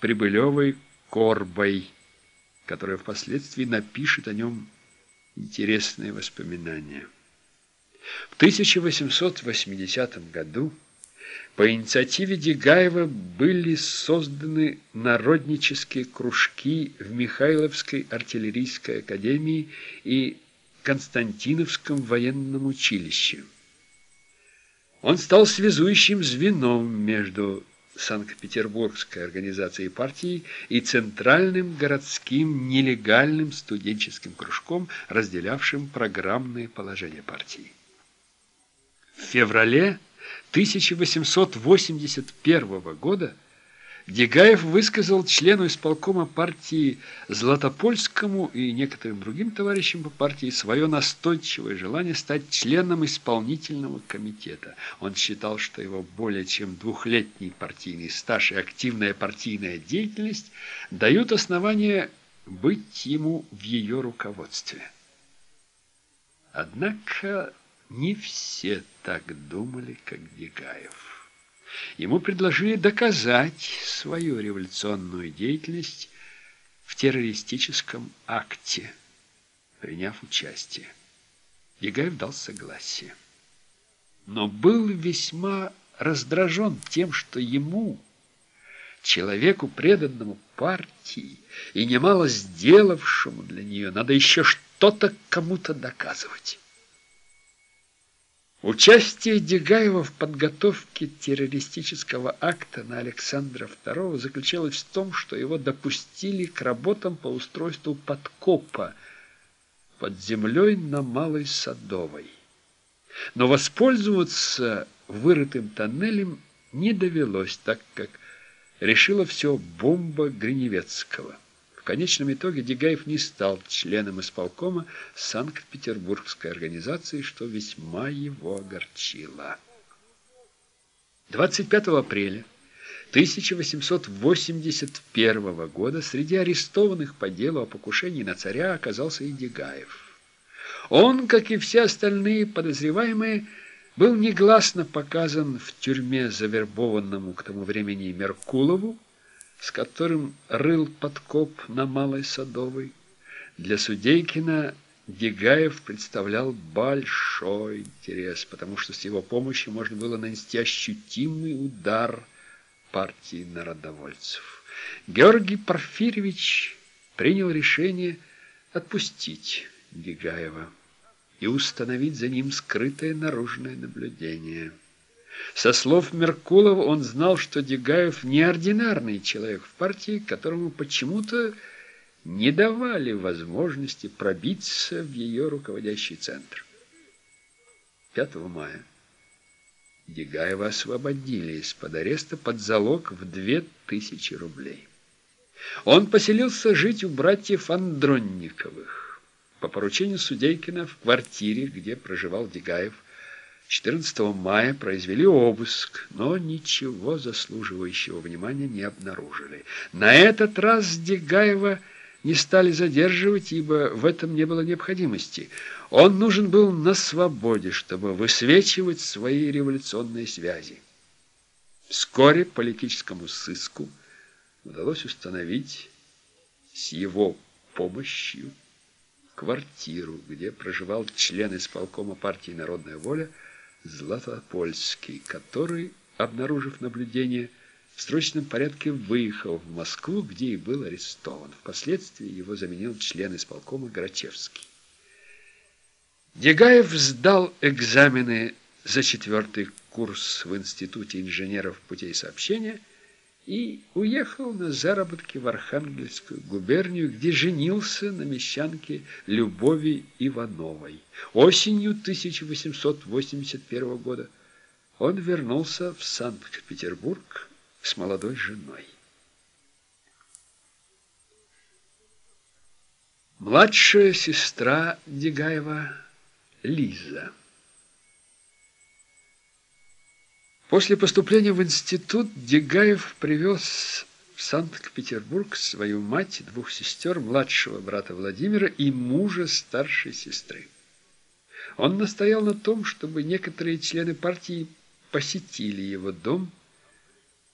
Прибылевой Корбой, которая впоследствии напишет о нем интересные воспоминания. В 1880 году по инициативе Дегаева были созданы народнические кружки в Михайловской артиллерийской академии и Константиновском военном училище. Он стал связующим звеном между Санкт-Петербургской организацией партии и Центральным городским нелегальным студенческим кружком, разделявшим программные положения партии. В феврале 1881 года Дегаев высказал члену исполкома партии Златопольскому и некоторым другим товарищам по партии свое настойчивое желание стать членом исполнительного комитета. Он считал, что его более чем двухлетний партийный стаж и активная партийная деятельность дают основание быть ему в ее руководстве. Однако не все так думали, как Дегаев. Ему предложили доказать свою революционную деятельность в террористическом акте, приняв участие. Дегаев дал согласие. Но был весьма раздражен тем, что ему, человеку, преданному партии и немало сделавшему для нее, надо еще что-то кому-то доказывать. Участие Дегаева в подготовке террористического акта на Александра II заключалось в том, что его допустили к работам по устройству подкопа под землей на Малой Садовой. Но воспользоваться вырытым тоннелем не довелось, так как решила все бомба Гриневецкого конечном итоге Дегаев не стал членом исполкома Санкт-Петербургской организации, что весьма его огорчило. 25 апреля 1881 года среди арестованных по делу о покушении на царя оказался и Дегаев. Он, как и все остальные подозреваемые, был негласно показан в тюрьме завербованному к тому времени Меркулову, с которым рыл подкоп на Малой Садовой. Для Судейкина Дегаев представлял большой интерес, потому что с его помощью можно было нанести ощутимый удар партии народовольцев. Георгий Порфирьевич принял решение отпустить Дегаева и установить за ним скрытое наружное наблюдение. Со слов Меркулова он знал, что Дегаев неординарный человек в партии, которому почему-то не давали возможности пробиться в ее руководящий центр. 5 мая Дегаева освободили из-под ареста под залог в 2000 рублей. Он поселился жить у братьев Андронниковых по поручению Судейкина в квартире, где проживал Дегаев, 14 мая произвели обыск, но ничего заслуживающего внимания не обнаружили. На этот раз Дегаева не стали задерживать, ибо в этом не было необходимости. Он нужен был на свободе, чтобы высвечивать свои революционные связи. Вскоре политическому сыску удалось установить с его помощью квартиру, где проживал член исполкома партии «Народная воля» Златопольский, который, обнаружив наблюдение, в срочном порядке выехал в Москву, где и был арестован. Впоследствии его заменил член исполкома Грачевский. Дегаев сдал экзамены за четвертый курс в Институте инженеров путей сообщения и уехал на заработки в Архангельскую губернию, где женился на мещанке Любови Ивановой. Осенью 1881 года он вернулся в Санкт-Петербург с молодой женой. Младшая сестра Дегаева Лиза. После поступления в институт Дегаев привез в Санкт-Петербург свою мать, двух сестер, младшего брата Владимира и мужа старшей сестры. Он настоял на том, чтобы некоторые члены партии посетили его дом